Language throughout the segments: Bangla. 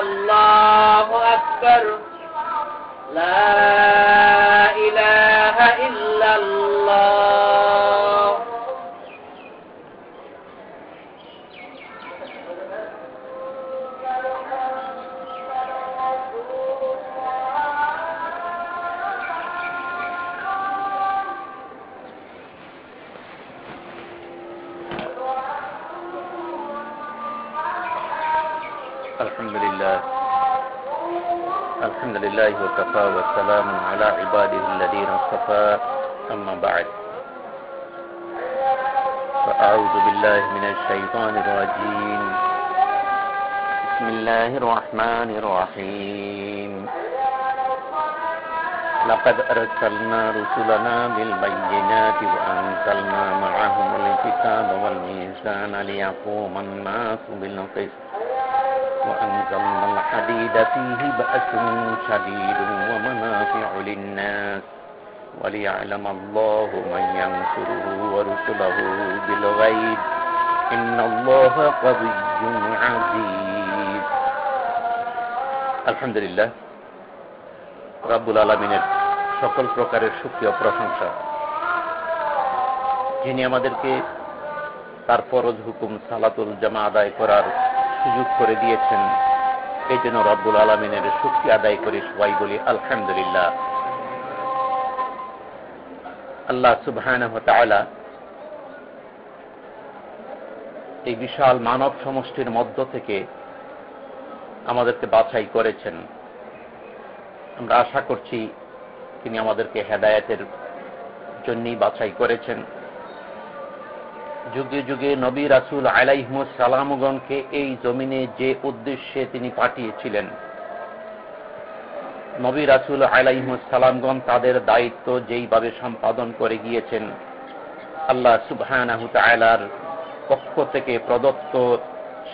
الله أكبر. لا الحمد لله وكفى والسلام على عباده الذين اصطفى. أما بعد. فأعوذ بالله من الشيطان الرجيم. بسم الله الرحمن الرحيم. لقد أرسلنا رسلنا بالبينات وأنزلنا معهم الكتاب والميزان ليقوم الناس بالقسط. وأنزلنا الحديد فيه بأس شديد ومنافع للناس وليعلم الله من ينصره ورسله بالغيب إن الله قوي عزيز الحمد لله রাব্বুল আলমিনের সকল প্রকারের সুক্রিয় প্রশংসা যিনি আমাদেরকে তার ফরজ হুকুম সালাতুল জামা আদায় করার সুযোগ করে দিয়েছেন। এই জন্য রব্বুল আলমিনের শক্তি আদায় করে সবাই বলি, আলহামদুলিল্লাহ। আল্লাহ সুবাহ এই বিশাল মানব সমষ্টির মধ্য থেকে আমাদেরকে বাছাই করেছেন। আমরা আশা করছি তিনি আমাদেরকে হেদায়তের জন্যই বাছাই করেছেন। যুগে যুগে নবী রাসুল আলাইহমদ সালামগণকে এই জমিনে যে উদ্দেশ্যে তিনি পাঠিয়েছিলেন, নবী রাসুল আলাইহমদ সালামগণ তাদের দায়িত্ব যেইভাবে সম্পাদন করে গিয়েছেন, আল্লাহ সুবাহর পক্ষ থেকে প্রদত্ত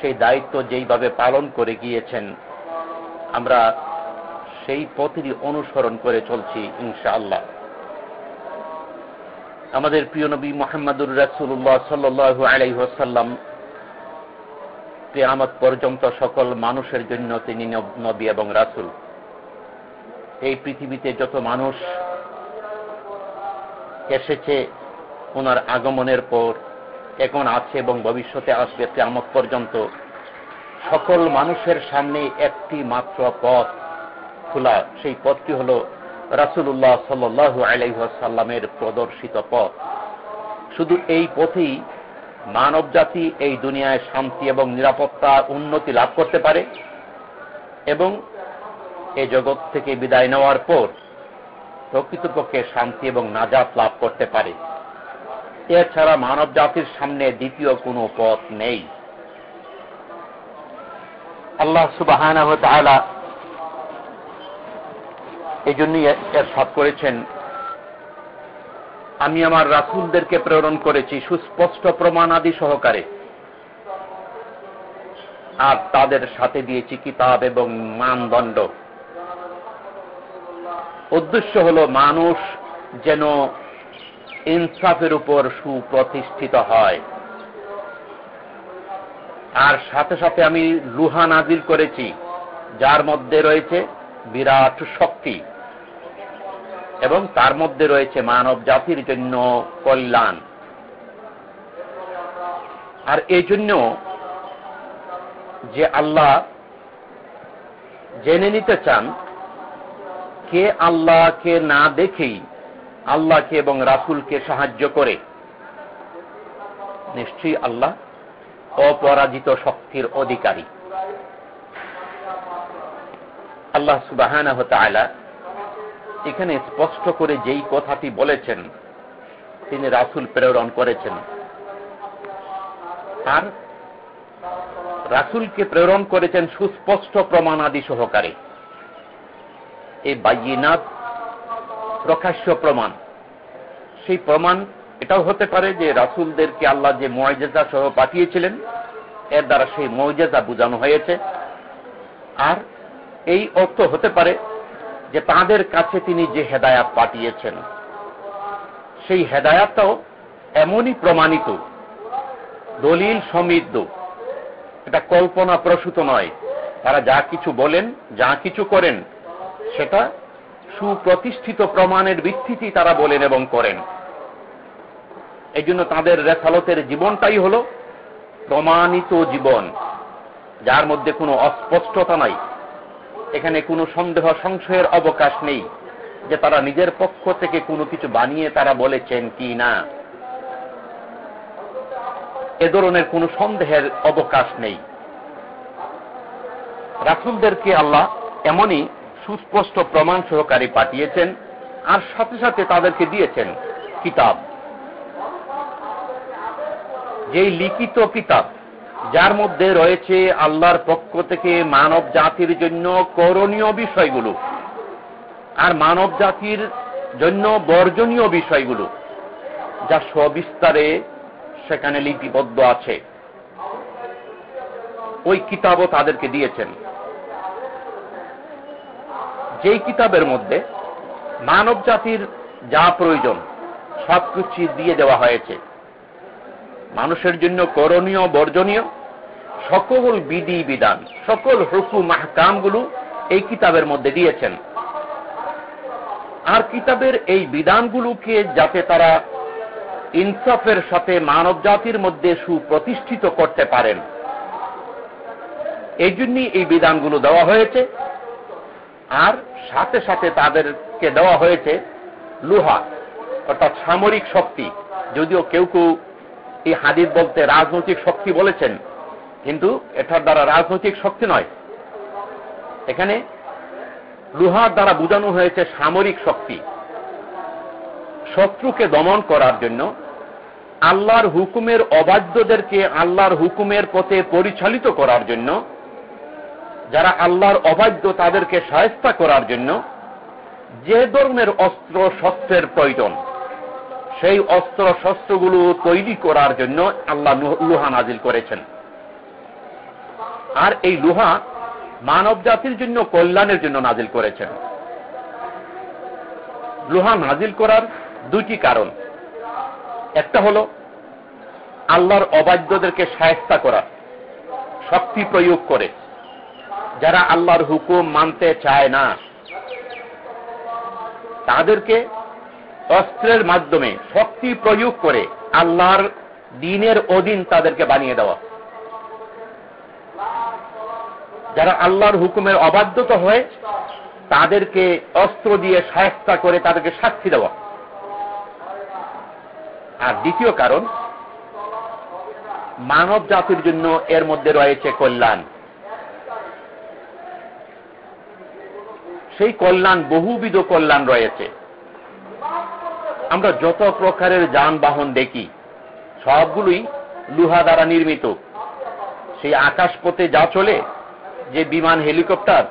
সেই দায়িত্ব যেইভাবে পালন করে গিয়েছেন, আমরা সেই পথেরই অনুসরণ করে চলছি ইনশাআল্লাহ। আমাদের প্রিয় নবী মোহাম্মদুর রাসুল্লাহ সাল্লু আলাইসাল্লাম কেয়ামত পর্যন্ত সকল মানুষের জন্য তিনি নবী এবং রাসুল। এই পৃথিবীতে যত মানুষ এসেছে ওনার আগমনের পর, এখন আছে এবং ভবিষ্যতে আসবে কেয়ামত পর্যন্ত, সকল মানুষের সামনে একটি মাত্র পথ খোলা। সেই পথটি হল রাসুল্লাহ সাল্লু আলাইসাল্লামের প্রদর্শিত পথ। শুধু এই পথেই মানব জাতি এই দুনিয়ায় শান্তি এবং নিরাপত্তা উন্নতি লাভ করতে পারে এবং এ জগৎ থেকে বিদায় নেওয়ার পর প্রকৃতপক্ষে শান্তি এবং নাজাত লাভ করতে পারে। এছাড়া মানব জাতির সামনে দ্বিতীয় কোনো পথ নেই। আল্লাহ সুবাহ এই জন্যই এর করেছেন। আমি আমার রাসুলদেরকে প্রেরণ করেছি সুস্পষ্ট প্রমাণাদি সহকারে। আর তাদের সাথে দিয়েছি কিতাব এবং মানদণ্ড। উদ্দেশ্য হল মানুষ যেন ইনসাফের উপর সুপ্রতিষ্ঠিত হয়। আর সাথে সাথে আমি লুহা নাজিল করেছি, যার মধ্যে রয়েছে বিরাট শক্তি। এবং তার মধ্যে রয়েছে মানব জাতির জন্য কল্যাণ। আর এই জন্য যে আল্লাহ জেনে নিতে চান, কে আল্লাহকে না দেখেই আল্লাহকে এবং রাসুলকে সাহায্য করে, নিশ্চয়ই আল্লাহ অপরাজিত শক্তির অধিকারী। আল্লাহ সুবাহ এখানে স্পষ্ট করে যেই কথাটি বলেছেন, তিনি রাসুল প্রেরণ করেছেন। আর রাসুলকে প্রেরণ করেছেন সুস্পষ্ট প্রমাণাদি সহকারে। এই বাইনাত প্রকাশ্য প্রমাণ। সেই প্রমাণ এটাও হতে পারে যে রাসুলদেরকে আল্লাহ যে ময়জেজা সহ পাঠিয়েছিলেন, এর দ্বারা সেই ময়জেজা বোঝানো হয়েছে। আর এই অর্থ হতে পারে যে তাদের কাছে তিনি যে হেদায়াত পাঠিয়েছেন, সেই হেদায়াতটাও এমনই প্রমাণিত, দলিল সমৃদ্ধ। এটা কল্পনা প্রসূত নয়। তারা যা কিছু বলেন, যা কিছু করেন, সেটা সুপ্রতিষ্ঠিত প্রমাণের ভিত্তিতেই তারা বলেন এবং করেন। এই জন্য তাদের রেখালতের জীবনটাই হল প্রমাণিত জীবন, যার মধ্যে কোনো অস্পষ্টতা নাই। এখানে কোনো সন্দেহ সংশয়ের অবকাশ নেই যে তারা নিজের পক্ষ থেকে কোনো কিছু বানিয়ে তারা বলেছেন কি না। এ ধরনের কোনো সন্দেহের অবকাশ নেই। রাসুলদেরকে আল্লাহ এমনই সুস্পষ্ট প্রমাণ সহকারী পাঠিয়েছেন আর সাথে সাথে তাদেরকে দিয়েছেন কিতাব। যেই লিখিত কিতাব যার মধ্যে রয়েছে আল্লাহর পক্ষ থেকে মানব জাতির জন্য করণীয় বিষয়গুলো আর মানব জাতির জন্য বর্জনীয় বিষয়গুলো, যা সবিস্তারে সেখানে লিপিবদ্ধ আছে। ওই কিতাবও তাদেরকে দিয়েছেন। যেই কিতাবের মধ্যে মানব জাতির যা প্রয়োজন, সবকিছু দিয়ে দেওয়া হয়েছে। মানুষের জন্য করণীয়, বর্জনীয়, সকল বিধি, বিধান, সকল হুকুম মাহকামগুলো এই কিতাবের মধ্যে দিয়েছেন। আর কিতাবের এই বিধানগুলোকে যাতে তারা ইনসাফের সাথে মানব জাতির মধ্যে সুপ্রতিষ্ঠিত করতে পারেন। এই জন্যই এই বিধানগুলো দেওয়া হয়েছে। আর সাথে সাথে তাদেরকে দেওয়া হয়েছে লোহা, অর্থাৎ সামরিক শক্তি। যদিও কেউ কেউ এই হাদিদ বলতে রাজনৈতিক শক্তি বলেছেন, কিন্তু এটার দ্বারা রাজনৈতিক শক্তি নয়। এখানে লোহার দ্বারা বোঝানো হয়েছে সামরিক শক্তি। শত্রুকে দমন করার জন্য আল্লাহর হুকুমের অবাধ্যদেরকে আল্লাহর হুকুমের পথে পরিচালিত করার জন্য, যারা আল্লাহর অবাধ্য তাদেরকে সায়স্তা করার জন্য, যে ধরনের অস্ত্র শস্ত্রের প্রয়োজন। সেই অস্ত্র শস্ত্রগুলো তৈরি করার জন্য আল্লাহ লোহা নাজিল করেছেন। আর এই লোহা মানব জাতির জন্য, কল্যাণের জন্য নাজিল করেছেন। লোহা নাজিল করার দুইটি কারণ। একটা হল, আল্লাহর অবাধ্যদেরকে সায়স্তা করা, শক্তি প্রয়োগ করে। যারা আল্লাহর হুকুম মানতে চায় না, তাদেরকে অস্ত্রের মাধ্যমে শক্তি প্রয়োগ করে আল্লাহর দিনের অধীন তাদেরকে বানিয়ে দেওয়া। যারা আল্লাহর হুকুমের অবাধ্যত হয়ে তাদেরকে অস্ত্র দিয়ে সায়স্তা করে তাদেরকে সাক্ষী দেওয়া। আর দ্বিতীয় কারণ মানব জাতির জন্য এর মধ্যে রয়েছে কল্যাণ। সেই কল্যাণ বহুবিধ কল্যাণ রয়েছে। আমরা যত প্রকারের যানবাহন দেখি, সবগুলোই লুহা দ্বারা নির্মিত। সেই আকাশপথে যা চলে, যে বিমান, হেলিকপ্টার,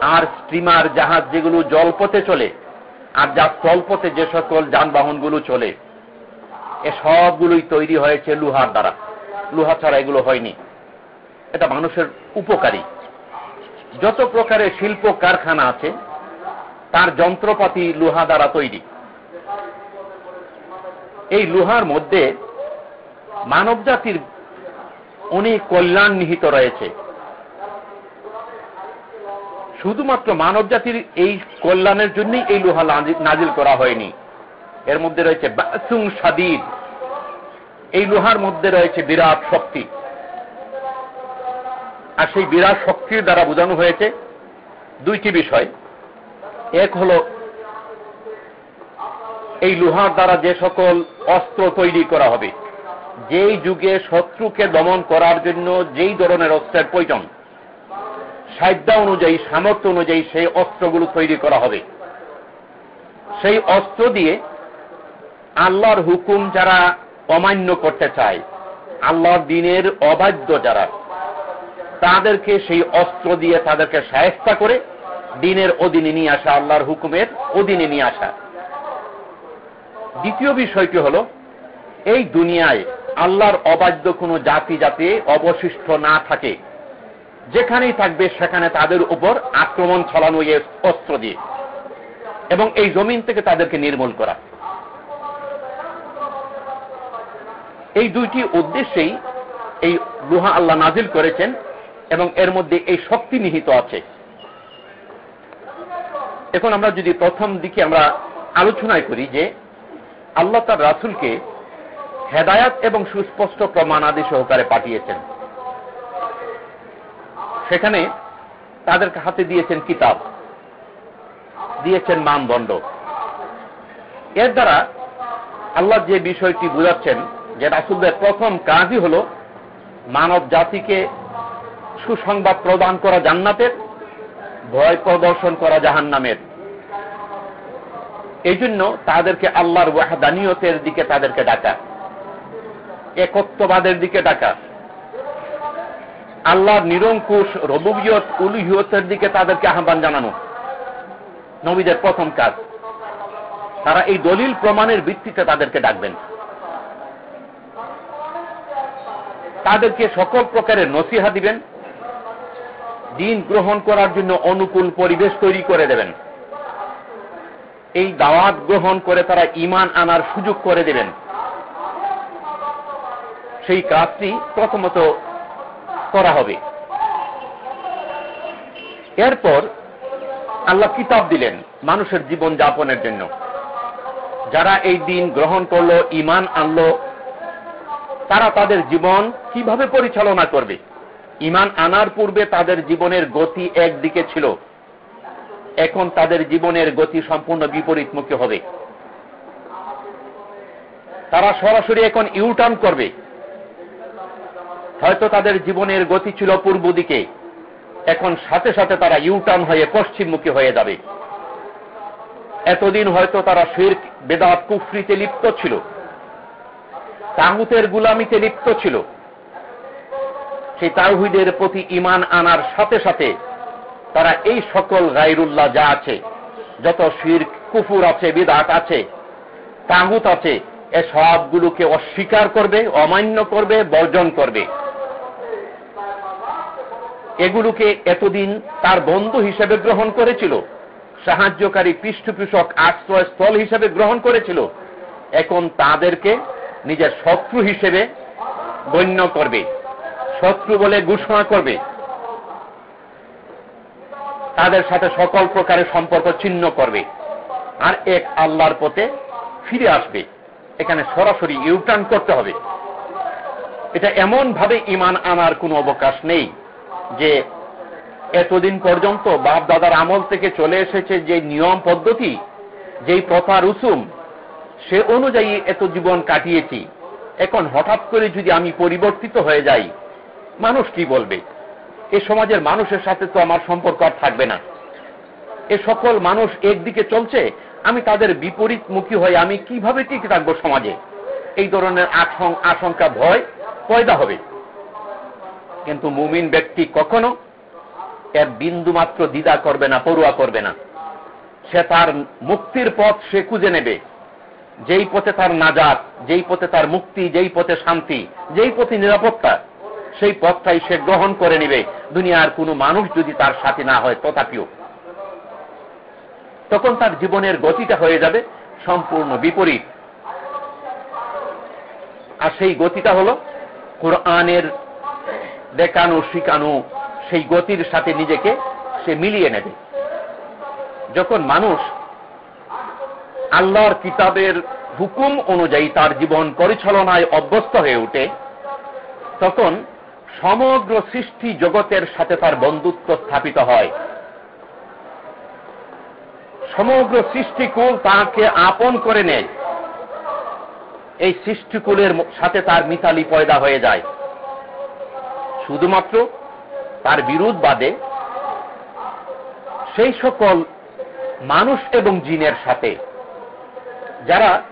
আর স্টিমার জাহাজ যেগুলো জলপথে চলে, আর যা স্থলপথে যে সকল যানবাহনগুলো চলে, এ সবগুলোই তৈরি হয়েছে লুহার দ্বারা। লুহা ছাড়া এগুলো হয়নি। এটা মানুষের উপকারী। যত প্রকারের শিল্প কারখানা আছে, তার যন্ত্রপাতি লোহা দ্বারা তৈরি। এই লোহার মধ্যে মানব জাতির অনেক কল্যাণ নিহিত রয়েছে। শুধুমাত্র মানব জাতির এই কল্যাণের জন্যই এই লোহা নাজিল করা হয়নি। এর মধ্যে রয়েছে বাসুং সাদিদ। এই লোহার মধ্যে রয়েছে বিরাট শক্তি। আর সেই বিরাট শক্তির দ্বারা বোঝানো হয়েছে দুইটি বিষয়। এক হল এই লোহার দ্বারা যে সকল অস্ত্র তৈরি করা হবে, যেই যুগে শত্রুকে দমন করার জন্য যেই ধরনের অস্ত্রের প্রয়োজন সাধ্য অনুযায়ী, সামর্থ্য অনুযায়ী সেই অস্ত্রগুলো তৈরি করা হবে। সেই অস্ত্র দিয়ে আল্লাহর হুকুম যারা অমান্য করতে চায়, আল্লাহর দিনের অবাধ্য যারা, তাদেরকে সেই অস্ত্র দিয়ে তাদেরকে সায়স্তা করে দিনের অধীনে নিয়ে আসা, আল্লাহর হুকুমের অধীনে নিয়ে আসা। দ্বিতীয় বিষয়টি হল, এই দুনিয়ায় আল্লাহর অবাধ্য কোনো জাতি যাতে অবশিষ্ট না থাকে, যেখানেই থাকবে সেখানে তাদের উপর আক্রমণ ছড়ানো অস্ত্র দিয়ে, এবং এই জমিন থেকে তাদেরকে নির্মূল করা। এই দুইটি উদ্দেশ্যেই এই লোহা আল্লাহ নাজিল করেছেন, এবং এর মধ্যে এই শক্তি নিহিত আছে। এখন আমরা যদি প্রথম দিকে আমরা আলোচনায় করি যে আল্লাহ তার রাসুলকে হেদায়াত এবং সুস্পষ্ট প্রমাণাদি সহকারে পাঠিয়েছেন। সেখানে তাদের হাতে দিয়েছেন কিতাব, দিয়েছেন মানদণ্ড। এর দ্বারা আল্লাহ যে বিষয়টি বুঝাচ্ছেন যে রাসুলদের প্রথম কাজই হল মানব জাতিকে সুসংবাদ প্রদান করা জান্নাতের, ভয় প্রদর্শন করা জাহান নামের এই জন্য তাদেরকে আল্লাহর ওয়াহাদানিয়তের দিকে তাদেরকে ডাকা। একত্ববাদের দিকে ডাকা। আল্লাহর নিরঙ্কুশ রবুবিয়ত উলুহিয়তের দিকে তাদেরকে আহ্বান জানানো। নবীদের প্রথম কাজ। তারা এই দলিল প্রমাণের ভিত্তিতে তাদেরকে ডাকবেন। তাদেরকে সকল প্রকারের নসিহা দিবেন। দিন গ্রহণ করার জন্য অনুকূল পরিবেশ তৈরি করে দেবেন। এই দাওয়াত গ্রহণ করে তারা ইমান আনার সুযোগ করে দেবেন সেই কাজটি প্রথমত করা হবে। এরপর আল্লাহ কিতাব দিলেন মানুষের জীবন যাপনের জন্য। যারা এই দিন গ্রহণ করল ইমান আনলো, তারা তাদের জীবন কীভাবে পরিচালনা করবে? ইমান আনার পূর্বে তাদের জীবনের গতি একদিকে ছিল। এখন তাদের জীবনের গতি সম্পূর্ণ বিপরীতমুখী হবে। তারা সরাসরি এখন ইউটার্ন করবে। হয়তো তাদের জীবনের গতি ছিল পূর্ব দিকে। এখন সাথে সাথে তারা ইউটার্ন হয়ে পশ্চিমমুখী হয়ে যাবে। এতদিন হয়তো তারা শির বেদাত, কুফরিতে লিপ্ত ছিল। তাহুতের গুলামিতে লিপ্ত ছিল। সেই তাহিদের প্রতি ইমান আনার সাথে সাথে তারা এই সকল গাইরুল্লাহ যা আছে, যত শির কুফুর আছে, বিদাত আছে তাহুত আছে, এ সবগুলোকে অস্বীকার করবে, অমান্য করবে, বর্জন করবে। এগুলোকে এতদিন তার বন্ধু হিসেবে গ্রহণ করেছিল, সাহায্যকারী পৃষ্ঠপোষক আশ্রয়স্থল হিসেবে গ্রহণ করেছিল, এখন তাদেরকে নিজের শত্রু হিসেবে গণ্য করবে, শত্রু বলে ঘোষণা করবে। তাদের সাথে সকল প্রকারের সম্পর্ক ছিন্ন করবে। আর এক আল্লাহর পথে ফিরে আসবে। এখানে সরাসরি ইউটার্ন করতে হবে। এটা এমন ভাবে ইমান আনার কোনো অবকাশ নেই যে এতদিন পর্যন্ত বাপ দাদার আমল থেকে চলে এসেছে যে নিয়ম পদ্ধতি, যেই প্রথা রুসুম, সে অনুযায়ী এত জীবন কাটিয়েছি। এখন হঠাৎ করে যদি আমি পরিবর্তিত হয়ে যাই, মানুষ কি বলবে? এ সমাজের মানুষের সাথে তো আমার সম্পর্ক আর থাকবে না। এ সকল মানুষ একদিকে চলছে, আমি তাদের বিপরীত মুখী হয়ে আমি কীভাবে টিকে থাকব সমাজে? এই ধরনের আশঙ্কা, ভয় পয়দা হবে। কিন্তু মুমিন ব্যক্তি কখনো এর বিন্দু মাত্র দ্বিধা করবে না পড়ুয়া করবে না। সে তার মুক্তির পথ সে খুঁজে নেবে। যেই পথে তার নাজাত, যেই পথে তার মুক্তি, যেই পথে শান্তি, যেই পথে নিরাপত্তা সেই পথটাই সে গ্রহণ করে নিবে। দুনিয়ার কোনো মানুষ যদি তার সাথে না হয়, তথাপিও। তখন তার জীবনের গতিটা হয়ে যাবে সম্পূর্ণ বিপরীত। আর সেই গতিটা হল কোরআনের দেখানো, শিখানো, সেই গতির সাথে নিজেকে সে মিলিয়ে নেবে। যখন মানুষ আল্লাহর কিতাবের হুকুম অনুযায়ী তার জীবন পরিচালনায় অভ্যস্ত হয়ে ওঠে, তখন সমগ্র সৃষ্টি জগতের সাথে তার বন্ধুত্ব স্থাপিত হয়। সমগ্র সৃষ্টিকুল তাকে আপন করে নেয়। এই সৃষ্টিকুলের সাথে তার মিতালি পয়দা হয়ে যায়। শুধুমাত্র তার বিরোধ বাদে সেই সকল মানুষ এবং জিনের সাথে যারা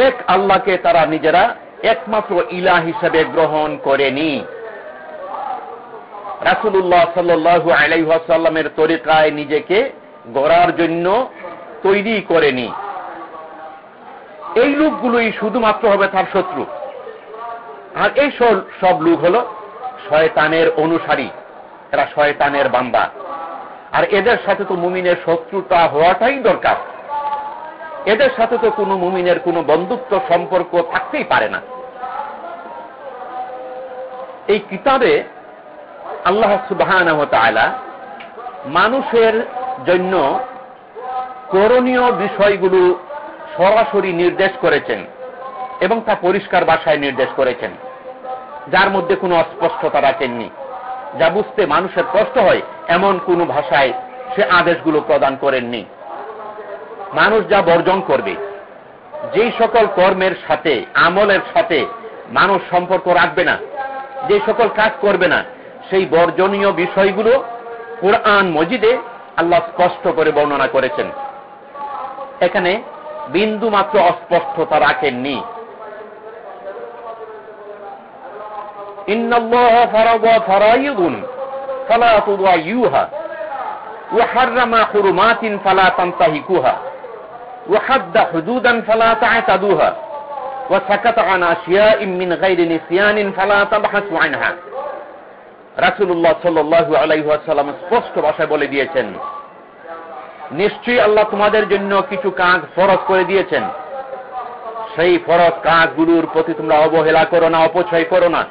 এক আল্লাহকে তারা নিজেরা একমাত্র ইলা হিসেবে গ্রহণ করেনি। রাসুল্লাহ সাল্লু আলাইসাল্লামের তরিকায় নিজেকে গড়ার জন্য তৈরি করেনি। এই লোকগুলোই শুধুমাত্র হবে তার শত্রু। আর এই সব লোক হল শয়তানের অনুসারী। এরা শয়তানের বান্দা। আর এদের সাথে তো মুমিনের শত্রুতা হওয়াটাই দরকার। এদের সাথে তো কোনো মুমিনের কোনো বন্ধুত্ব সম্পর্ক থাকতেই পারে না। এই কিতাবে আল্লাহ সুবাহ মানুষের জন্য করণীয় বিষয়গুলো সরাসরি নির্দেশ করেছেন এবং তা পরিষ্কার ভাষায় নির্দেশ করেছেন। যার মধ্যে কোনো অস্পষ্টতা রাখেননি। যা বুঝতে মানুষের কষ্ট হয়, এমন কোন ভাষায় সে আদেশগুলো প্রদান করেননি। মানুষ যা বর্জন করবে, যেই সকল কর্মের সাথে, আমলের সাথে মানুষ সম্পর্ক রাখবে না যে সকল কাজ করবে না সেই বর্জনীয় বিষয়গুলো কোরআন মজিদে আল্লাহ স্পষ্ট করে বর্ণনা করেছেন এখানে বিন্দু মাত্র অস্পষ্টতা রাখেননি وحد حدودا فلا تعتدوها وسكت عن أشياء من غير نسيان فلا تبحثوا عنها রাসুল্লাহ সাল্লু আলাইসাল্লাম স্পষ্ট ভাষায় বলে দিয়েছেন নিশ্চয়ই আল্লাহ তোমাদের জন্য কিছু কাজ ফরজ করে দিয়েছেন সেই ফরজ কাজগুলোর প্রতি তোমরা অবহেলা করো না অপচয় করো না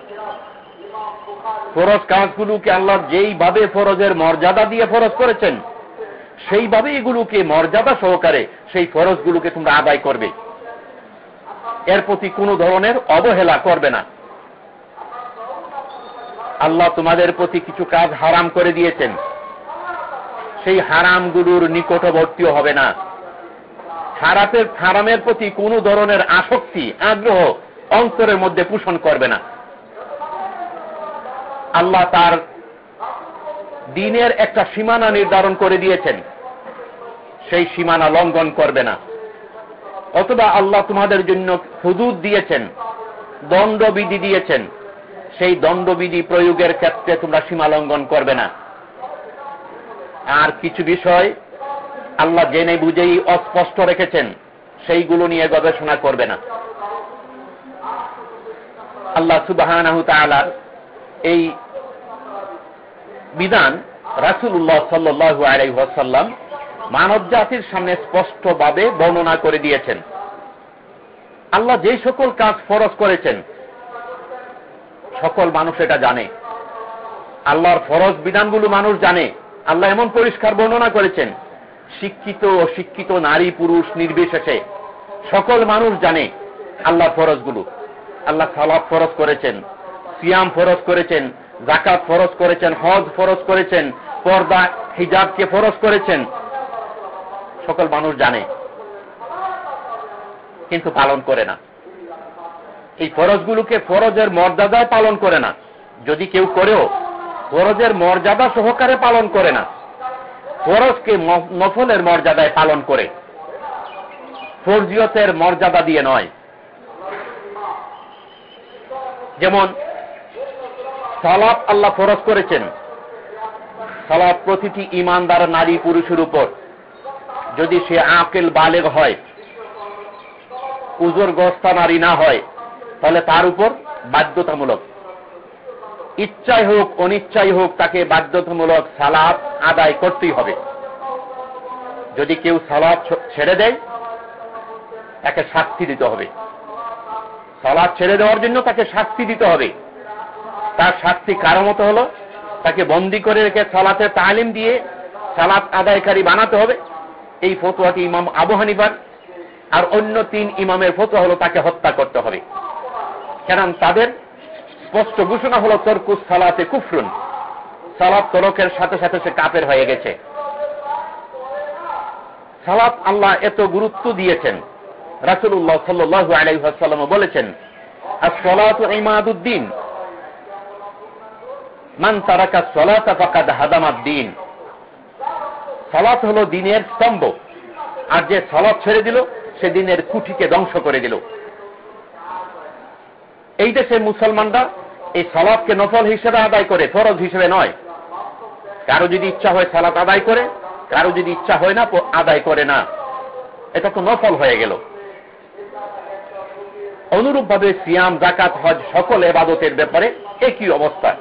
ফরজ কাজগুলোকে আল্লাহ যেইভাবে ফরজের মর্যাদা দিয়ে ফরজ করেছেন সেইভাবে এগুলোকে মর্যাদা সহকারে সেই ফরজগুলোকে তোমরা আদায় করবে এর প্রতি কোনো ধরনের অবহেলা করবে না। আল্লাহ তোমাদের প্রতি কিছু কাজ হারাম করে দিয়েছেন। সেই হারামগুলোর নিকটবর্তীও হবে না। হারাতের হারামের প্রতি কোনো ধরনের আসক্তি, আগ্রহ অন্তরের মধ্যে পোষণ করবে না। আল্লাহ তার দিনের একটা সীমানা নির্ধারণ করে দিয়েছেন। সেই সীমানা লঙ্ঘন করবে না। অথবা আল্লাহ তোমাদের জন্য হুদুদ দিয়েছেন, দণ্ডবিধি দিয়েছেন, সেই দণ্ডবিধি প্রয়োগের ক্ষেত্রে তোমরা সীমা লঙ্ঘন করবে না। আর কিছু বিষয় আল্লাহ জেনে বুঝেই অস্পষ্ট রেখেছেন, সেইগুলো নিয়ে গবেষণা করবে না। আল্লাহ সুবাহ এই বিধান রাসুল্লাহ সাল্লু আলাইসাল্লাম মানব জাতির সামনে স্পষ্টভাবে বর্ণনা করে দিয়েছেন। আল্লাহ যে সকল কাজ ফরজ করেছেন, সকল মানুষ এটা জানে। আল্লাহর ফরজ বিধানগুলো মানুষ জানে। আল্লাহ এমন পরিষ্কার বর্ণনা করেছেন, শিক্ষিত অশিক্ষিত নারী পুরুষ নির্বিশেষে সকল মানুষ জানে আল্লাহর ফরজগুলো। আল্লাহ সালাদ ফরজ করেছেন, সিয়াম ফরজ করেছেন জাকাত ফরজ করেছেন, হজ ফরজ করেছেন, পর্দা, হিজাবকে ফরজ করেছেন সকল মানুষ জানে, কিন্তু পালন করে না। এই ফরজগুলোকে ফরজের মর্যাদায় পালন করে না। যদি কেউ করেও, ফরজের মর্যাদা সহকারে পালন করে না। ফরজকে নফলের মর্যাদায় পালন করে। ফরজিয়তের মর্যাদা দিয়ে নয়। যেমন সালাপ আল্লাহ ফরজ করেছেন। সালাপ প্রতিটি ইমানদার নারী পুরুষের উপর। যদি সে আকেল বালেগ হয়, উজোর গস্তা নারী না হয়, তাহলে তার উপর বাধ্যতামূলক। ইচ্ছাই হোক, অনিচ্ছাই হোক, তাকে বাধ্যতামূলক সালাদ আদায় করতেই হবে। যদি কেউ সালাদ ছেড়ে দেয়, তাকে শাস্তি দিতে হবে। সালাদ ছেড়ে দেওয়ার জন্য তাকে শাস্তি দিতে হবে। তার শাস্তি কারও মতো হল, তাকে বন্দি করে রেখে সালাতে তালিম দিয়ে সালাত আদায়কারী বানাতে হবে। এই ফতোয়াটি ইমাম আবু হানিফার, আর অন্য তিন ইমামের ফতোয়া হলো তাকে হত্যা করতে হবে। কারণ তাদের স্পষ্ট ঘোষণা হলো, তরকুস সালাতে কুফরুন। সালাত তরকের সাথে সাথে সে কাপের হয়ে গেছে। সালাত আল্লাহ এত গুরুত্ব দিয়েছেন। রাসুল্লাহ সাল্লু আলাইসাল্লাম বলেছেন আর সলাত ইমাদুদ্দিন মান তারাকা সলাত হাদামাদ্দিন সলাত হল দিনের স্তম্ভ। আর যে সলাৎ ছেড়ে দিল, সে দিনের কুঠিকে ধ্বংস করে দিল। এই দেশে মুসলমানরা এই সলাদকে নফল হিসেবে আদায় করে, ফরজ হিসেবে নয়। কারও যদি ইচ্ছা হয় সালাত আদায় করে, কারও যদি ইচ্ছা হয় না, আদায় করে না। এটা তো নফল হয়ে গেল। অনুরূপভাবে সিয়াম জাকাত হজ সকল এবাদতের ব্যাপারে একই অবস্থা।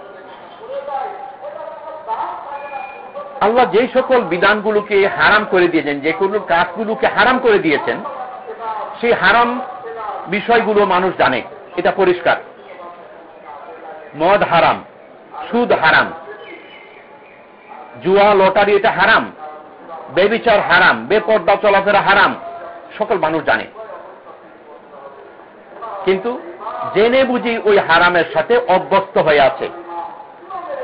আল্লাহ যে সকল বিধানগুলোকে হারাম করে দিয়েছেন, যে কোনো কাজগুলোকে হারাম করে দিয়েছেন, সেই হারাম বিষয়গুলো মানুষ জানে। এটা পরিষ্কার। মদ হারাম, সুদ হারাম, জুয়া, লটারি, এটা হারাম, বেবিচার হারাম, বেপর্দা চলাফেরা হারাম, সকল মানুষ জানে। কিন্তু জেনে বুঝি ওই হারামের সাথে অভ্যস্ত হয়ে আছে।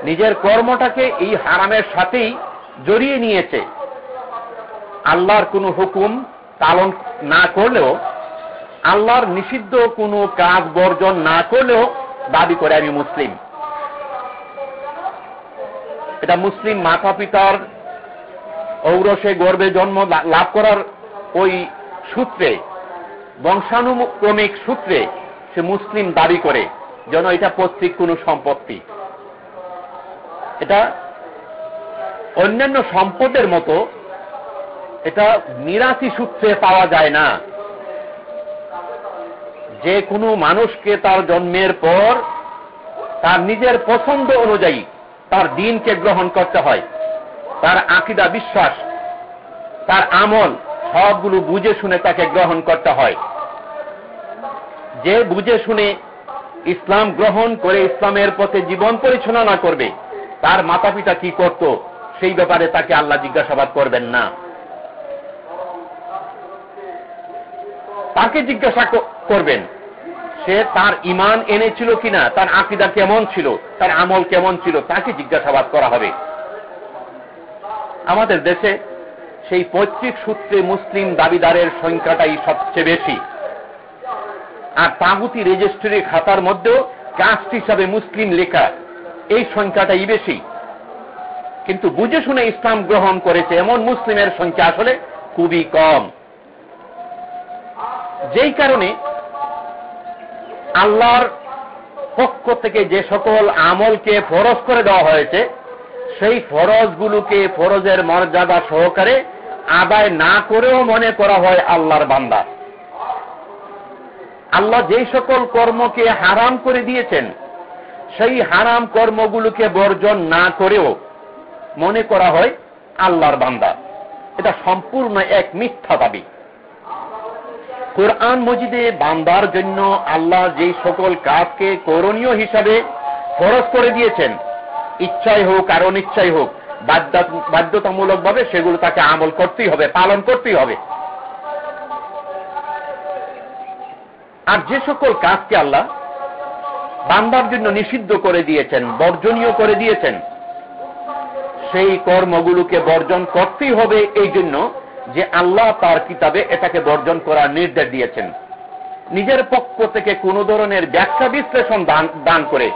নিজের কর্মটাকে এই হারামের সাথেই জড়িয়ে নিয়েছে। আল্লাহর কোনো হুকুম পালন না করলেও, আল্লাহর নিষিদ্ধ কোনো কাজ বর্জন না করলেও দাবি করে আমি মুসলিম। এটা মুসলিম মাতা পিতার ঔরসে গর্বে জন্ম লাভ করার ওই সূত্রে, বংশানুক্রমিক সূত্রে সে মুসলিম দাবি করে যেন এটা পৈতৃক কোন সম্পত্তি। এটা অন্যান্য সম্পদের মতো এটা নিরাশি সূত্রে পাওয়া যায় না। যে কোনো মানুষকে তার জন্মের পর তার নিজের পছন্দ অনুযায়ী তার দিনকে গ্রহণ করতে হয়। তার আকিদা, বিশ্বাস, তার আমল সবগুলো বুঝে শুনে তাকে গ্রহণ করতে হয়। যে বুঝে শুনে ইসলাম গ্রহণ করে ইসলামের পথে জীবন পরিচালনা করবে, তার মাতা পিতা কি করত? সেই ব্যাপারে তাকে আল্লাহ জিজ্ঞাসাবাদ করবেন না। তাকে জিজ্ঞাসা করবেন, সে তার ইমান এনেছিল কিনা, তার আকিদা কেমন ছিল, তার আমল কেমন ছিল, তাকে জিজ্ঞাসাবাদ করা হবে। আমাদের দেশে সেই পৈতৃক সূত্রে মুসলিম দাবিদারের সংখ্যাটাই সবচেয়ে বেশি। আর তাগুতি রেজিস্ট্রি খাতার মধ্যেও কাস্ট হিসাবে মুসলিম লেখা এই সংখ্যাটাই বেশি। কিন্তু বুঝে শুনে ইসলাম গ্রহণ করেছে এমন মুসলিমের সংখ্যা আসলে খুবই কম। যেই কারণে আল্লাহর পক্ষ থেকে যে সকল আমলকে ফরজ করে দেওয়া হয়েছে, সেই ফরজগুলোকে ফরজের মর্যাদা সহকারে আদায় না করেও মনে করা হয় আল্লাহর বান্দা। আল্লাহ যেই সকল কর্মকে হারাম করে দিয়েছেন, সেই হারাম কর্মগুলোকে বর্জন না করেও মনে করা হয় আল্লাহর বান্দা। এটা সম্পূর্ণ এক মিথ্যা দাবি। কোরআন মজিদে বান্দার জন্য আল্লাহ যেই সকল কাজকে করণীয় হিসাবে ফরজ করে দিয়েছেন, ইচ্ছাই হোক আর অনিচ্ছাই হোক বাধ্যতামূলক ভাবে সেগুলো তাকে আমল করতেই হবে, পালন করতেই হবে। আর যে সকল কাজকে আল্লাহ বান্দার জন্য নিষিদ্ধ করে দিয়েছেন, বর্জনীয় করে দিয়েছেন সেই কর্মগুলোকে বর্জন করতেই হবে এই জন্য যে আল্লাহ তার কিতাবে এটাকে বর্জন করার নির্দেশ দিয়েছেন। নিজের পক্ষ থেকে কোন ধরনের ব্যাখ্যা বিশ্লেষণ দান করে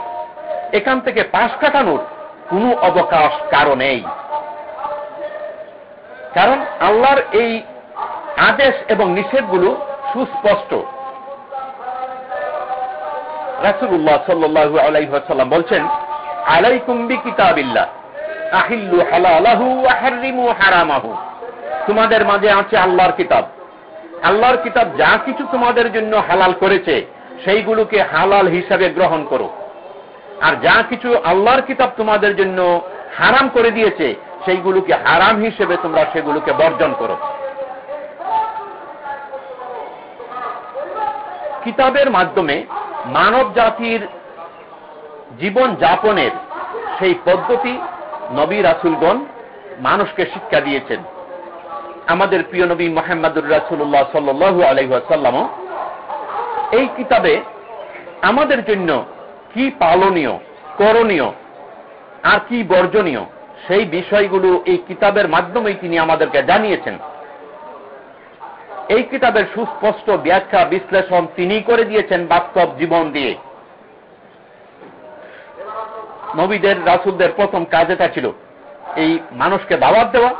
এখান থেকে পাশ কাটানোর কোনো অবকাশ কারণেই কারণ আল্লাহর এই আদেশ এবং নিষেধগুলো সুস্পষ্ট। রাসুল্লাহ সাল্লু আলাইসাল্লাম বলছেন আলাইকুম্বি কিতাবিল্লা আহিল্লু হালালাহু হারিমু হারামাহু। তোমাদের মাঝে আছে আল্লাহর কিতাব। আল্লাহর কিতাব যা কিছু তোমাদের জন্য হালাল করেছে, সেইগুলোকে হালাল হিসাবে গ্রহণ করো। আর যা কিছু আল্লাহর কিতাব তোমাদের জন্য হারাম করে দিয়েছে, সেইগুলোকে হারাম হিসেবে তোমরা সেগুলোকে বর্জন করো। কিতাবের মাধ্যমে মানব জাতির জীবন যাপনের সেই পদ্ধতি নবী রাসুলগণ মানুষকে শিক্ষা দিয়েছেন। আমাদের প্রিয় নবী মোহাম্মদুর রাসুল্লাহ সাল্লু আলহাসাল্লামও এই কিতাবে আমাদের জন্য কি পালনীয়, করণীয়, আর কি বর্জনীয়, সেই বিষয়গুলো এই কিতাবের মাধ্যমেই তিনি আমাদেরকে জানিয়েছেন। এই কিতাবের সুস্পষ্ট ব্যাখ্যা বিশ্লেষণ তিনি করে দিয়েছেন বাস্তব জীবন দিয়ে। নবীদের, রাসুলদের প্রথম কাজ এটা ছিল এই মানুষকে দাওয়াত দেওয়া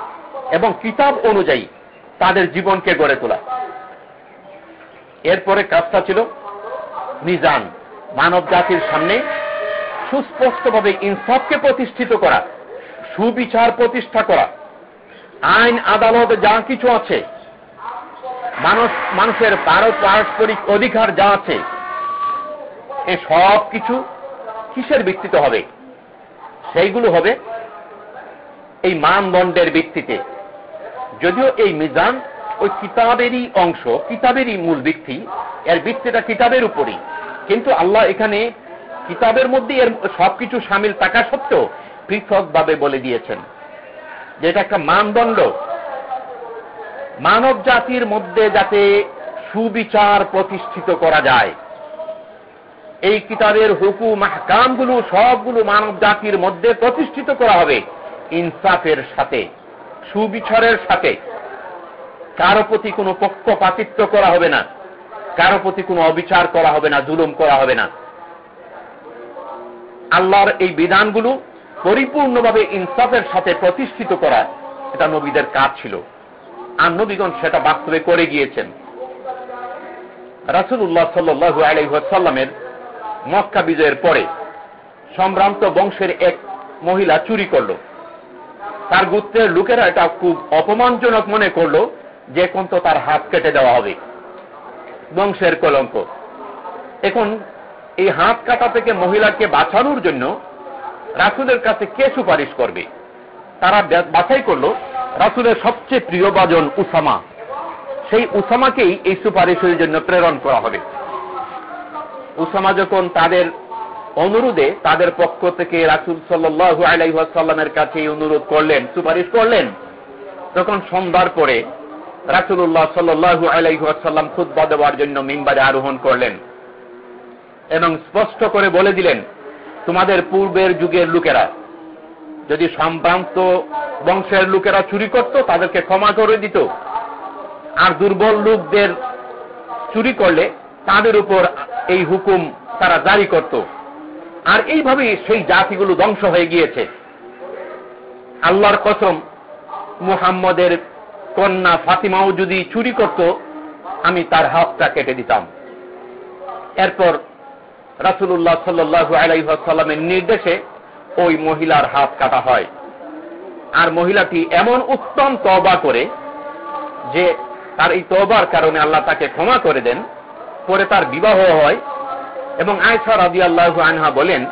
এবং কিতাব অনুযায়ী তাদের জীবনকে গড়ে তোলা। এরপরে কাজটা ছিল মিজান, মানব জাতির সামনে সুস্পষ্টভাবে ইনসাফকে প্রতিষ্ঠিত করা, সুবিচার প্রতিষ্ঠা করা, আইন, আদালত যা কিছু আছে, মানুষ, মানুষের পারস্পরিক অধিকার যা আছে, এ সব কিছু কিসের ভিত্তিতে হবে? সেইগুলো হবে এই মানদণ্ডের ভিত্তিতে। যদিও এই মিজান ওই কিতাবেরই অংশ, কিতাবেরই মূল ভিত্তি, এর ভিত্তিটা কিতাবের উপরই। কিন্তু আল্লাহ এখানে কিতাবের মধ্যে এর সবকিছু সামিল থাকা সত্ত্বেও পৃথকভাবে বলে দিয়েছেন যে এটা একটা মানদণ্ড। মানব জাতির মধ্যে যাতে সুবিচার প্রতিষ্ঠিত করা যায় এই কিতাবের হুকুম হাকামগুলো সবগুলো মানব জাতির মধ্যে প্রতিষ্ঠিত করা হবে ইনসাফের সাথে, সুবিচারের সাথে। কারও প্রতি কোনো পক্ষপাতিত্ব করা হবে না, কারও প্রতি কোনো অবিচার করা হবে না, জুলুম করা হবে না। আল্লাহর এই বিধানগুলো পরিপূর্ণভাবে ইনসাফের সাথে প্রতিষ্ঠিত করা, এটা নবীদের কাজ ছিল। আর নবীগণ সেটা বাস্তবে করে গিয়েছেন। রাসুল্লাহ সাল্লু আলাইসাল্লামের মক্কা বিজয়ের পরে সম্ভ্রান্ত বংশের এক মহিলা চুরি করল। তার গুত্রের লোকেরা এটা খুব অপমানজনক মনে করল যে কোন তো তার হাত কেটে দেওয়া হবে। বংশের কলঙ্ক। এখন এই হাত কাটা থেকে মহিলাকে বাঁচানোর জন্য রাসুলের কাছে কে সুপারিশ করবে? তারা বাছাই করল রাসুলের সবচেয়ে প্রিয় বাজন উসামা। সেই উসামাকেই এই সুপারিশের জন্য প্রেরণ করা হবে। উসামা যখন তাদের অনুরোধে তাদের পক্ষ থেকে রাসুল সাল্লু আলাইসাল্লামের কাছে অনুরোধ করলেন, সুপারিশ করলেন। তখন সন্ধ্যার পরে রাসুল্লাহ সাল্লু আলাইসাল্লাম খুদ্া দেওয়ার জন্য মিম্বারে আরোহণ করলেন এবং স্পষ্ট করে বলে দিলেন, তোমাদের পূর্বের যুগের লোকেরা যদি সম্ভ্রান্ত বংশের লোকেরা চুরি করত, তাদেরকে ক্ষমা করে দিত। আর দুর্বল লোকদের চুরি করলে তাদের উপর এই হুকুম তারা জারি করত। আর এইভাবে সেই জাতিগুলো ধ্বংস হয়ে গিয়েছে। আল্লাহর কসম, মুহাম্মদের কন্যা ফাতিমাও যদি চুরি করত, আমি তার হাতটা কেটে দিতাম। এরপর রাসুল্লাহ সাল্লু আলাইসাল্লামের নির্দেশে ওই মহিলার হাত কাটা হয়। আর মহিলাটি এমন উত্তম তবা করে যে তার এই তবার কারণে আল্লাহ তাকে ক্ষমা করে দেন। পরে তার বিবাহ হয় এবং আয়সা রাজি আল্লাহ আনহা বলেন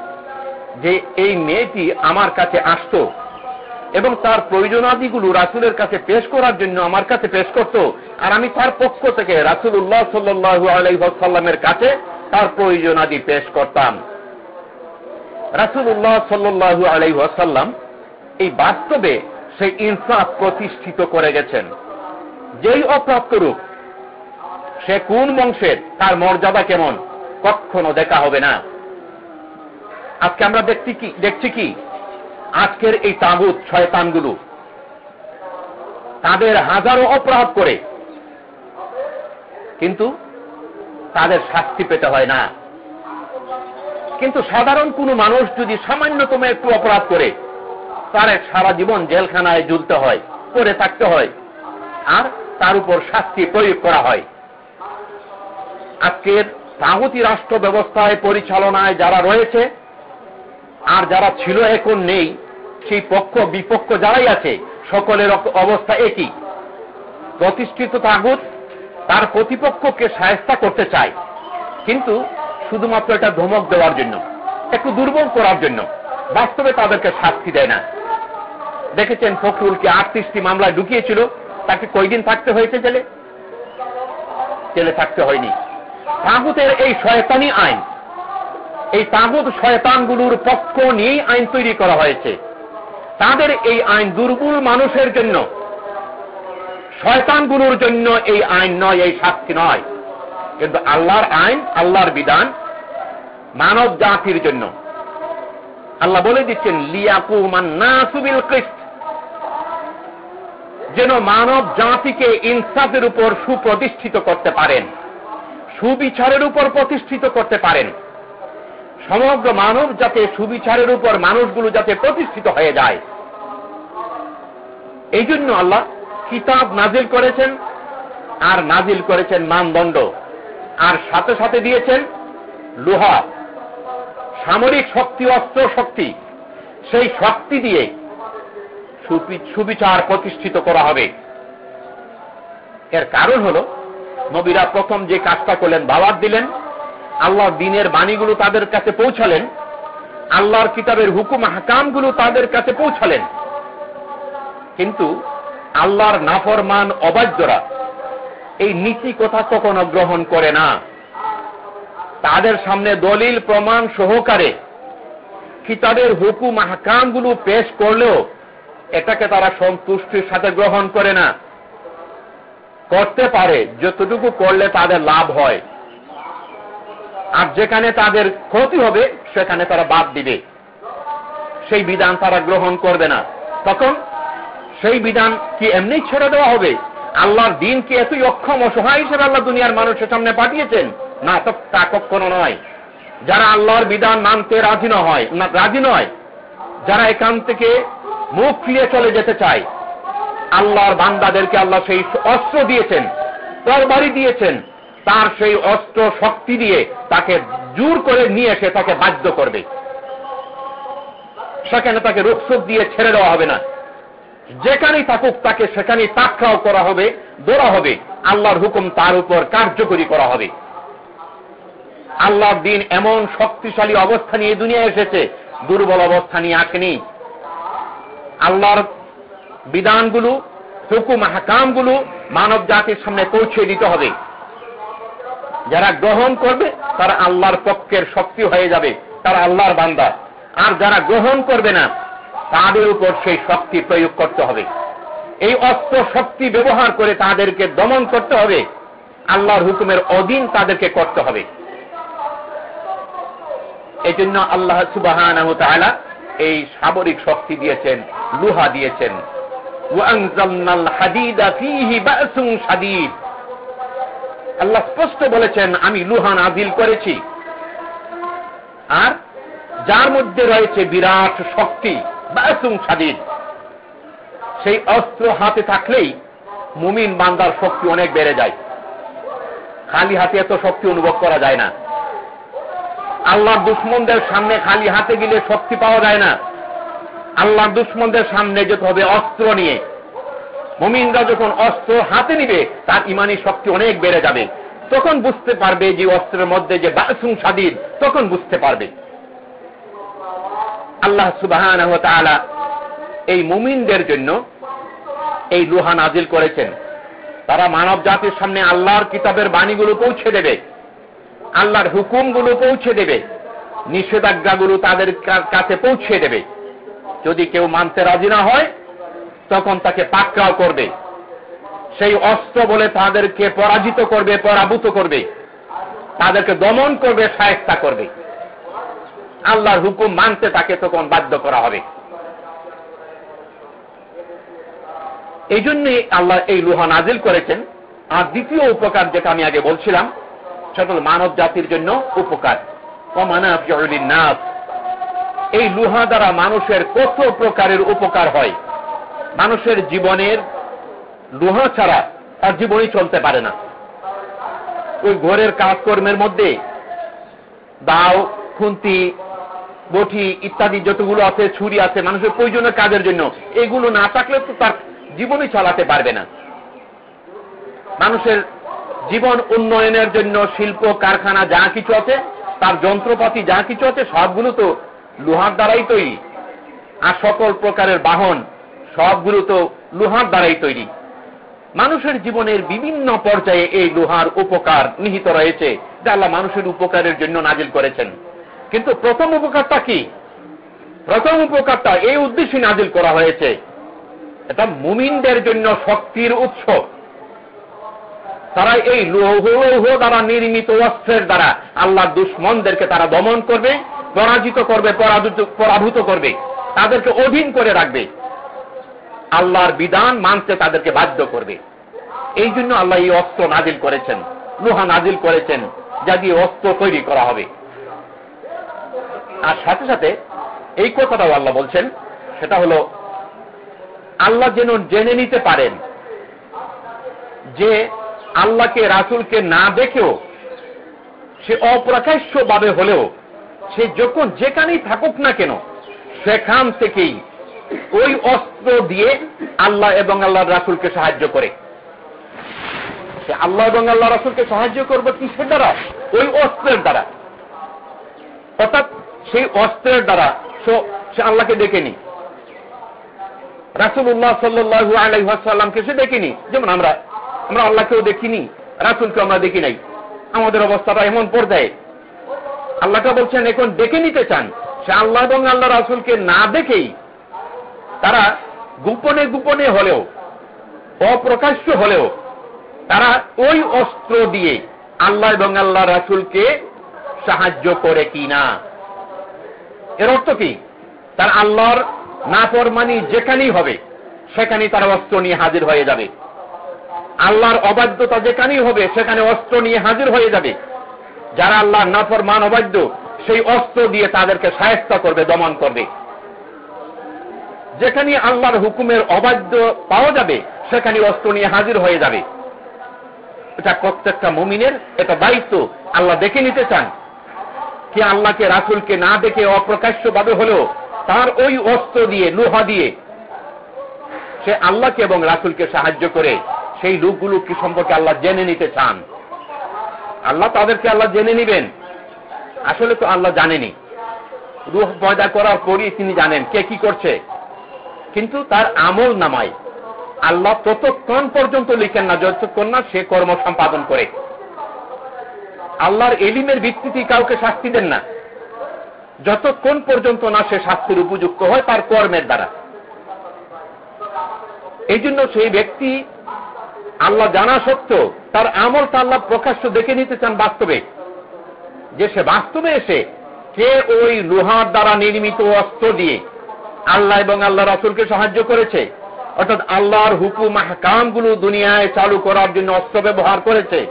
যে এই মেয়েটি আমার কাছে আসত এবং তার প্রয়োজনাদিগুলো রাসুলের কাছে পেশ করার জন্য আমার কাছে পেশ করত। আর আমি তার পক্ষ থেকে রাসুল উল্লাহ সাল্লু আলাইসাল্লামের কাছে তার প্রয়োজনাদি পেশ করতাম। রাসুল্লাহ সাল্লু আলাইসাল্লাম এই বাস্তবে সেই ইনসাফ প্রতিষ্ঠিত করে গেছেন। যেই অপ্রাপ্ত রূপ সে কোন বংশের? তার মর্যাদা কেমন? কখনো দেখা হবে না। আজকে আমরা দেখছি কি দেখছি কি? আজকের এই তাগুত শয়তানগুলো। তাদের হাজারো অপরাধ করে। কিন্তু তাদের শাস্তি পেতে হয় না। কিন্তু সাধারণ কোনো মানুষ যদি সামান্যতম একটু অপরাধ করে, তার সারা জীবন জেলখানায় ঝুলতে হয় করে থাকতে হয়, আর তার উপর শাস্তি প্রয়োগ করা হয়। আজকের তাহুতি রাষ্ট্র ব্যবস্থায় পরিচালনায় যারা রয়েছে, আর যারা ছিল এখন নেই, সেই পক্ষ, বিপক্ষ যারাই আছে, সকলের অবস্থা একই। প্রতিষ্ঠিত তাগুত তার প্রতিপক্ষকে সায়স্তা করতে চায়, কিন্তু শুধুমাত্র এটা ধমক দেওয়ার জন্য, একটু দুর্বল করার জন্য, বাস্তবে তাদেরকে শাস্তি দেয় না। দেখেছেন ফখরুলকে আটত্রিশটি মামলায় ঢুকিয়েছিল, তাকে কয়দিন থাকতে হয়েছে জেলে? জেলে থাকতে হয়নি। তাগুতের এই শয়তানি আইন। এই তাগুত শয়তানগুলোর পক্ষ নিয়েই আইন তৈরি করা হয়েছে। তাদের এই আইন দুর্বল মানুষের জন্য, শয়তানগুলোর জন্য এই আইন নয়, এই শাস্তি নয়। কিন্তু আল্লাহর আইন, আল্লাহর বিধান মানব জাতির জন্য। আল্লাহ বলে দিচ্ছেন, লিয়াকুমান নাসুবিল কৃষ্ট যেন মানব জাতিকে ইনসাফের উপর সুপ্রতিষ্ঠিত করতে পারেন। সুবিচারের উপর প্রতিষ্ঠিত করতে পারেন। সমগ্র মানব যাতে সুবিচারের উপর মানুষগুলো যাতে প্রতিষ্ঠিত হয়ে যায়। এই জন্য আল্লাহ কিতাব নাজিল করেছেন আর নাজিল করেছেন মানদণ্ড। আর সাথে সাথে দিয়েছেন লোহা। সামরিক শক্তি, অস্ত্র শক্তি, সেই শক্তি দিয়ে সুবিচার প্রতিষ্ঠিত করা হবে। এর কারণ হল নবীরা প্রথম যে কাজটা করলেন, দাওয়াত দিলেন, আল্লাহ দিনের বাণীগুলো তাদের কাছে পৌঁছালেন, আল্লাহর কিতাবের হুকুম হাকামগুলো তাদের কাছে পৌঁছালেন। কিন্তু আল্লাহর নাফরমান অবাধ্যরা এই নীতি কথা কখনো গ্রহণ করে না। তাদের সামনে দলিল, প্রমাণ সহকারে কিতাবের হুকুম হাকামগুলো পেশ করলেও এটাকে তারা সন্তুষ্টির সাথে গ্রহণ করে না। করতে পারে, যতটুকু করলে তাদের লাভ হয়। আর যেখানে তাদের ক্ষতি হবে, সেখানে তারা বাদ দিবে। সেই বিধান তারা গ্রহণ করবে না। তখন সেই বিধান কি এমনি ছেড়ে দেওয়া হবে? আল্লাহর দিন কি এতই অক্ষম অসহায় হিসেবে আল্লাহ দুনিয়ার মানুষের সামনে পাঠিয়েছেন? না, তো তা কখনো নয়। যারা আল্লাহর বিধান মানতে রাজি নয় রাজি নয়, যারা এখান থেকে মুখ ফিরে চলে যেতে চায় আল্লাহর বান্দাদেরকে আল্লাহ সেই অস্ত্র দিয়েছেন, তরবারি দিয়েছেন, তার সেই অস্ত্র শক্তি দিয়ে তাকে জোর করে নিয়ে এসে তাকে বাধ্য করবে। সেখানে তাকে রুখসুখ দিয়ে ছেড়ে দেওয়া হবে না। যেখানেই থাকুক তাকে সেখানেই তাকরাও করা হবে দৌড়া হবে। আল্লাহর হুকুম তার উপর কার্যকরী করা হবে। আল্লাহর দিন এমন শক্তিশালী অবস্থা নিয়ে দুনিয়া এসেছে, দুর্বল অবস্থা নিয়ে আসেনি। আল্লাহর বিধানগুলো, হুকুম হাকামগুলো মানব জাতির সামনে পৌঁছে দিতে হবে। যারা গ্রহণ করবে, তারা আল্লাহর পক্ষের শক্তি হয়ে যাবে, তারা আল্লাহর বান্দা। আর যারা গ্রহণ করবে না, তাদের উপর সেই শক্তি প্রয়োগ করতে হবে। এই অস্ত্র শক্তি ব্যবহার করে তাদেরকে দমন করতে হবে। আল্লাহর হুকুমের অধীন তাদেরকে করতে হবে। এই জন্য আল্লাহ সুবাহ এই সামরিক শক্তি দিয়েছেন, লুহা দিয়েছেন। আল্লাহ স্পষ্ট বলেছেন, আমি লুহা নাজিল করেছি। আর যার মধ্যে রয়েছে বিরাট শক্তি, বাসুং সাদিদ। সেই অস্ত্র হাতে থাকলেই মুমিন বান্দার শক্তি অনেক বেড়ে যায়। খালি হাতে এত শক্তি অনুভব করা যায় না। আল্লাহ দুশ্মনদের সামনে খালি হাতে গেলে শক্তি পাওয়া যায় না। আল্লাহর দুশ্মনদের সামনে যেতে হবে অস্ত্র নিয়ে। মুমিনরা যখন অস্ত্র হাতে নিবে, তার ইমানি শক্তি অনেক বেড়ে যাবে। তখন বুঝতে পারবে যে অস্ত্রের মধ্যে যে বাসুং সাদিদ, তখন বুঝতে পারবে। আল্লাহ সুবাহ এই মুমিনদের জন্য এই লোহা নাজিল করেছেন। তারা মানব জাতির সামনে আল্লাহর কিতাবের বাণীগুলো পৌঁছে দেবে, আল্লাহর হুকুমগুলো পৌঁছে দেবে, নিষেধাজ্ঞাগুলো তাদের কাছে পৌঁছে দেবে। যদি কেউ মানতে রাজি না হয়, তখন তাকে পাকড়াও করবে। সেই অস্ত্র বলে তাদেরকে পরাজিত করবে, পরাভূত করবে। তাদেরকে দমন করবে, সায়স্তা করবে। আল্লাহর হুকুম মানতে তাকে তখন বাধ্য করা হবে। এই জন্যই আল্লাহ এই লোহা নাজিল করেছেন। আর দ্বিতীয় উপকার যেটা আমি আগে বলছিলাম, সেটা মানব জাতির জন্য উপকার। নাস এই লোহা দ্বারা মানুষের কত প্রকারের উপকার হয়? মানুষের জীবনের লোহা ছাড়া তার জীবনই চলতে পারে না। ওই ঘরের কাজকর্মের মধ্যে দাও, খুন্তি, বটি ইত্যাদি যতগুলো আছে, ছুরি আছে, মানুষের প্রয়োজনীয় কাজের জন্য এগুলো না থাকলে তো তার জীবনই চালাতে পারবে না। মানুষের জীবন উন্নয়নের জন্য শিল্প, কারখানা যা কিছু আছে, তার যন্ত্রপাতি যা কিছু আছে, সবগুলো তো লোহার দ্বারাই তৈরি। আর সকল প্রকারের বাহন, সবগুলো তো লোহার দ্বারাই তৈরি। মানুষের জীবনের বিভিন্ন পর্যায়ে এই লোহার উপকার নিহিত রয়েছে, যা আল্লাহ মানুষের উপকারের জন্য নাজিল করেছেন। কিন্তু প্রথম উপকারটা কি? প্রথম উপকারটা এই উদ্দেশ্যে নাজিল করা হয়েছে। এটা মুমিনদের জন্য শক্তির উৎস। তারা এই লৌহ দ্বারা নির্মিত অস্ত্রের দ্বারা আল্লাহ দুশ্মনদেরকে তারা দমন করবে। পরাজিত করবে পরাভূত করবে, তাদেরকে অধীন করে রাখবে। আল্লাহর বিধান মানতে তাদেরকে বাধ্য করবে। এই জন্য আল্লাহ এই অস্ত্র নাজিল করেছেন, লোহা নাজিল করেছেন, যা দিয়ে অস্ত্র তৈরি করা হবে। আর সাথে সাথে এই কথাটাও আল্লাহ বলছেন, সেটা হলো, আল্লাহ যেন জেনে নিতে পারেন যে আল্লাহকে, রাসুলকে না দেখেও, সে অপ্রকাশ্যভাবে হলেও সে যখন যেখানেই থাকুক না কেন, সেখান থেকেই ওই অস্ত্র দিয়ে আল্লাহ এবং আল্লাহ রাসুলকে সাহায্য করে। সে আল্লাহ এবং আল্লাহ রাসুলকে সাহায্য করবে কিসের দ্বারা? ওই অস্ত্রের দ্বারা। অর্থাৎ সেই অস্ত্রের দ্বারা সে আল্লাহকে দেখেনি। রাসুল্লাহ সাল্লু আলাইসাল্লামকে সে দেখিনি। যেমন আমরা আমরা আল্লাহকেও দেখিনি রাসুলকে আমরা দেখি নাই। আমাদের অবস্থাটা এমন পর্যায়ে। আল্লাহটা বলছেন, এখন দেখে নিতে চান। সে আল্লাহ এবং আল্লাহ রাসুলকে না দেখেই তারা গোপনে গোপনে হলেও, অপ্রকাশ্য হলেও তারা ওই অস্ত্র দিয়ে আল্লাহ এবং আল্লাহ রাসুলকে সাহায্য করে কি না এর অর্থ কি? তার আল্লাহর নাফরমানি যেখানেই হবে, সেখানেই তারা অস্ত্র নিয়ে হাজির হয়ে যাবে। আল্লাহর অবাধ্যতা যেখানেই হবে, সেখানে অস্ত্র নিয়ে হাজির হয়ে যাবে। যারা আল্লাহর নাফরমান অবাধ্য সেই অস্ত্র দিয়ে তাদেরকে সায়স্তা করবে, দমন করবে। যেখানে আল্লাহর হুকুমের অবাধ্য পাওয়া যাবে, সেখানে অস্ত্র নিয়ে হাজির হয়ে যাবে। এটা প্রত্যেকটা মুমিনের, এটা দায়িত্ব। আল্লাহ দেখে নিতে চান। কি আল্লাহকে, রাসুলকে না দেখে অপ্রকাশ্য ভাবে হলেও তার ওই অস্ত্র দিয়ে, লোহা দিয়ে সে আল্লাহকে এবং রাসুলকে সাহায্য করে, সেই লোকগুলো কি সম্পর্কে আল্লাহ জেনে নিতে চান? আল্লাহ তাদেরকে আল্লাহ জেনে নিবেন। আসলে তো আল্লাহ জানেনি। রুহ পয়দা করার পরই তিনি জানেন কে কি করছে। কিন্তু তার আমল নামায়। আল্লাহ ততক্ষণ পর্যন্ত লিখেন না, যতক্ষণ না সে কর্ম সম্পাদন করে। আল্লাহর এলিমের ভিত্তিতে কাউকে শাস্তি দেন না। যতক্ষণ পর্যন্ত না সে শাস্তির উপযুক্ত হয় তার কর্মের দ্বারা। এই সেই ব্যক্তি আল্লাহ জানা সত্ত্বেও তার আমলটা আল্লাহ প্রকাশ্য দেখে নিতে চান বাস্তবে। যে সে বাস্তবে এসে কে ওই লোহার দ্বারা নির্মিত অস্ত্র দিয়ে আল্লাহ এবং আল্লাহ রাসুলকে সাহায্য করেছে? অর্থাৎ আল্লাহর হুকুম কামগুলো দুনিয়ায় চালু করার জন্য অস্ত্র ব্যবহার করেছে।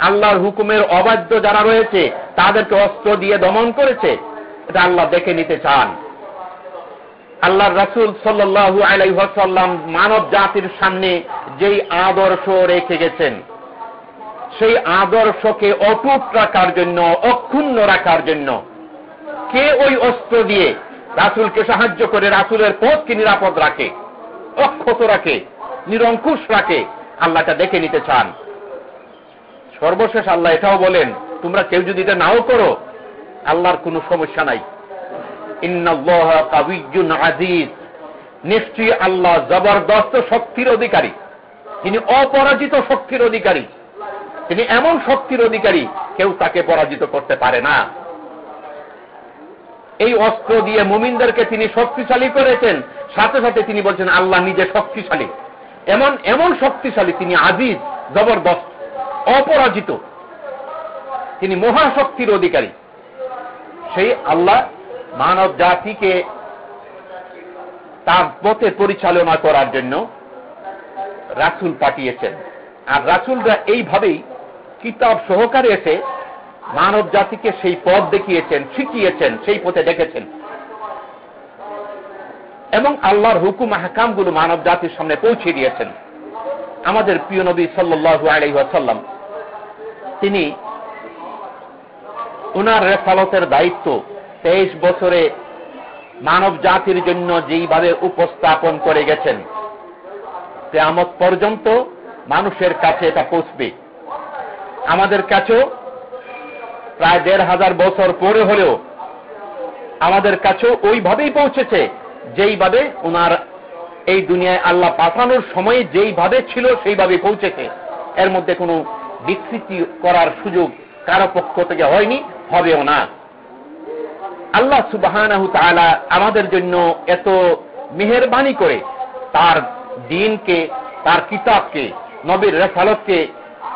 আল্লাহর হুকুমের অবাধ্য যারা রয়েছে, তাদেরকে অস্ত্র দিয়ে দমন করেছে। এটা আল্লাহ দেখে নিতে চান। আল্লাহর রাসুল সাল্লু আলাইসাল্লাম মানব জাতির সামনে যেই আদর্শ রেখে গেছেন, সেই আদর্শকে অটুট রাখার জন্য, অক্ষুণ্ণ রাখার জন্য, কে ওই অস্ত্র দিয়ে রাসুলকে সাহায্য করে রাসুলের পথকে নিরাপদ রাখে, অক্ষত রাখে, নিরঙ্কুশ রাখে, আল্লাহটা দেখে নিতে চান। সর্বশেষ আল্লাহ এটাও বলেন, তোমরা কেউ যদি এটা নাও করো, আল্লাহর কোনো সমস্যা নাই। আজিজ নিশ্চয়ই আল্লাহ জবরদস্ত শক্তির অধিকারী। তিনি অপরাজিত শক্তির অধিকারী। তিনি এমন শক্তির অধিকারী, কেউ তাকে পরাজিত করতে পারে না। এই অস্ত্র দিয়ে মুমিনদেরকে তিনি শক্তিশালী করেছেন। সাথে সাথে তিনি বলছেন, আল্লাহ নিজে শক্তিশালী। এমন এমন শক্তিশালী, তিনি আজিজ জবরদস্ত, অপরাজিত। তিনি মহাশক্তির অধিকারী। সেই আল্লাহ মানব জাতিকে তার পথে পরিচালনা করার জন্য রাসুল পাঠিয়েছেন। আর রাসুলরা এইভাবেই কিতাব সহকারে এসে মানব জাতিকে সেই পথ দেখিয়েছেন, শিখিয়েছেন, সেই পথে দেখেছেন। এবং আল্লাহর হুকুম হাকামগুলো মানব জাতির সামনে পৌঁছে দিয়েছেন। আমাদের প্রিয় নবী সাল্লু আলহাসাল্লাম তিনি উনার রেফালতের দায়িত্ব তেইশ বছরে মানব জাতির জন্য যেইভাবে উপস্থাপন করে গেছেন, কেয়ামত পর্যন্ত মানুষের কাছে এটা পৌঁছবে। আমাদের কাছেও প্রায় দেড় হাজার বছর পরে হলেও আমাদের কাছেও ওইভাবেই পৌঁছেছে, যেইভাবে ওনার এই দুনিয়ায় আল্লাহ পাঠানোর সময়ে যেইভাবে ছিল সেইভাবে পৌঁছেছে। এর মধ্যে কোনো বিকৃতি করার সুযোগ কারও পক্ষ থেকে হয়নি, হবেও না। আল্লাহ সুবাহ আমাদের জন্য এত মেহরবানি করে তার দিনকে, তার কিতাবকে, নবীর রেফালতকে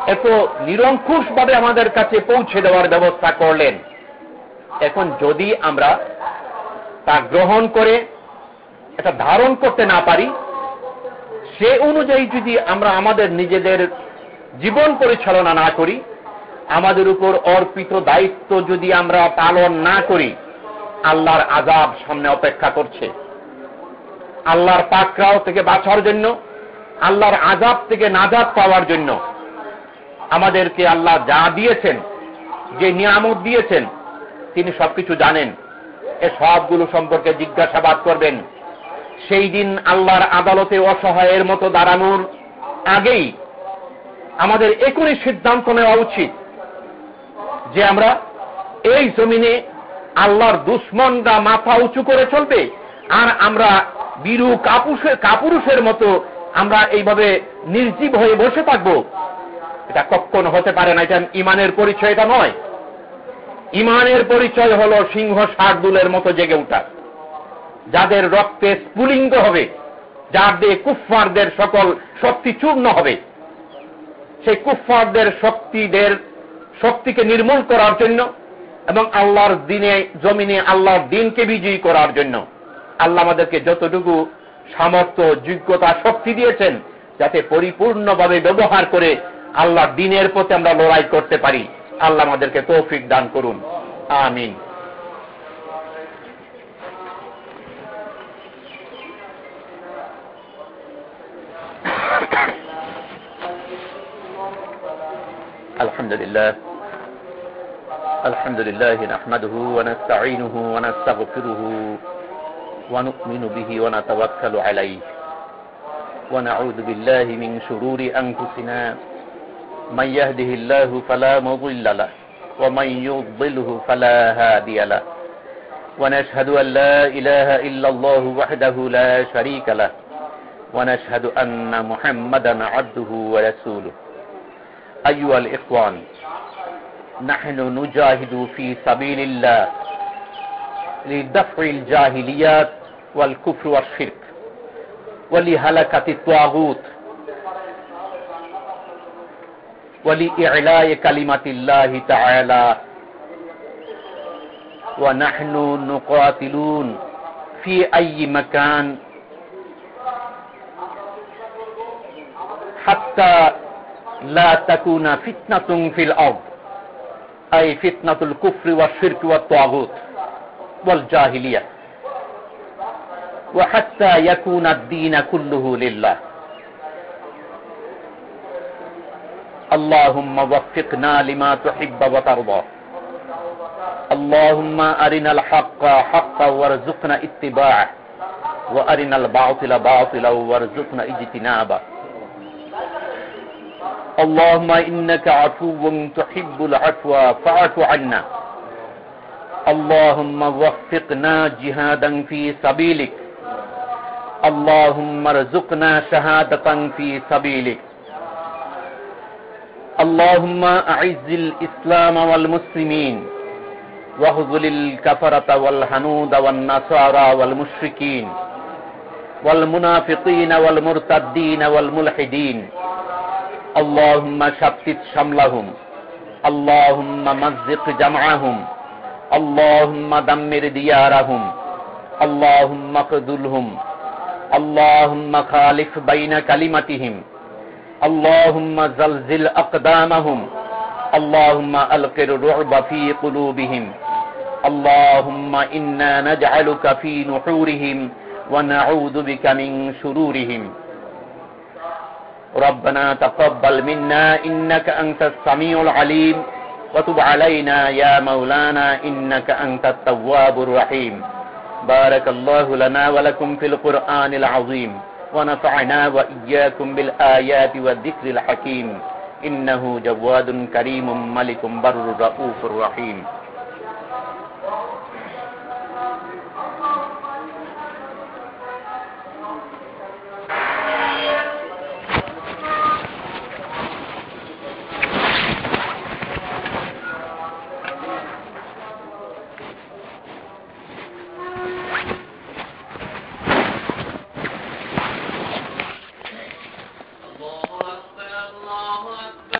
এত নিরঙ্কুশ ভাবে আমাদের কাছে পৌঁছে দেওয়ার ব্যবস্থা করলেন। এখন যদি আমরা তা গ্রহণ করে, এটা ধারণ করতে না পারি, সে অনুযায়ী যদি আমরা আমাদের নিজেদের জীবন পরিচালনা না করি, আমাদের উপর অর্পিত দায়িত্ব যদি আমরা পালন না করি আল্লাহর আজাব সামনে অপেক্ষা করছে। আল্লাহর পাকরাও থেকে বাঁচার জন্য, আল্লাহর আজাব থেকে নাজাদ পাওয়ার জন্য আমাদেরকে আল্লাহ যা দিয়েছেন, যে নিয়ামত দিয়েছেন, তিনি সবকিছু জানেন। এ সবগুলো সম্পর্কে জিজ্ঞাসাবাদ করবেন। সেই দিন আল্লাহর আদালতে অসহায়ের মতো দাঁড়ানোর আগেই আমাদের এখনই সিদ্ধান্ত নেওয়া উচিত যে আমরা এই জমিনে আল্লাহর দুশ্মনরা মাথা উঁচু করে চলবে, আর আমরা বীরু কাপুষের কাপুরুষের মতো আমরা এইভাবে নির্জীব হয়ে বসে থাকব। এটা কখনো হতে পারে না, এটা ইমানের পরিচয়, এটা নয়। ইমানের পরিচয় হল সিংহ শার্দুলের মতো জেগে উঠা যাদের রক্তে স্ফুলিঙ্গ হবে, যার দিয়ে কুফফারদের সকল শক্তি চূর্ণ হবে। সেই কুফফারদের শক্তিদের শক্তিকে নির্মূল করার জন্য এবং আল্লাহর দিনে জমিনে আল্লাহর দিনকে বিজয়ী করার জন্য আল্লাহ আমাদেরকে যতটুকু সামর্থ্য যোগ্যতা শক্তি দিয়েছেন যাতে পরিপূর্ণভাবে ব্যবহার করে আল্লাহর দিনের প্রতি আমরা লড়াই করতে পারি আল্লাহ আমাদেরকে তৌফিক দান করুন আমিন الحمد لله الحمد لله نحمده ونستعينه ونستغفره ونؤمن به ونتوكل عليه. ونعوذ بالله من شرور أنفسنا. من يهده الله فلا مضل له ومن يضله فلا هادي له. ونشهد أن لا إله إلا الله وحده لا شريك له. ونشهد أن محمدا عبده ورسوله. أيها الإخوان نحن نجاهد في سبيل الله لدفع الجاهليات والكفر والشرك ولهلكة الطاغوت ولإعلاء كلمة الله تعالى. ونحن نقاتلون في أي مكان حتى لا تكون فتنة في الأرض. أي فتنة الكفر والشرك والطاغوت والجاهلية. وحتى يكون الدين كله لله. اللهم وفقنا لما تحب وترضى. اللهم أرنا الحق حقا وارزقنا اتباعه. وأرنا الباطل باطلا وارزقنا اجتنابه. اللهم إنك عفو تحب العفو فاعف عنا. اللهم وفقنا جهادا في سبيلك. اللهم ارزقنا شهادة في سبيلك. اللهم أعز الإسلام والمسلمين واهزل الكفرة والهنود والنصارى والمشركين والمنافقين والمرتدين والملحدين اللهم شتت شملهم اللهم مزق جمعهم اللهم دمر ديارهم اللهم اقذلهم اللهم خالف بين كلمتهم اللهم زلزل أقدامهم اللهم ألق الرعب في قلوبهم اللهم إنا نجعلك في نحورهم ونعوذ بك من شرورهم ربنا تقبل منا إنك أنت السميع العليم وتب علينا يا مولانا إنك أنت التواب الرحيم. بارك الله لنا ولكم في القرآن العظيم ونفعنا وإياكم بالآيات والذكر الحكيم. إنه جواد كريم ملك بر رؤوف رحيم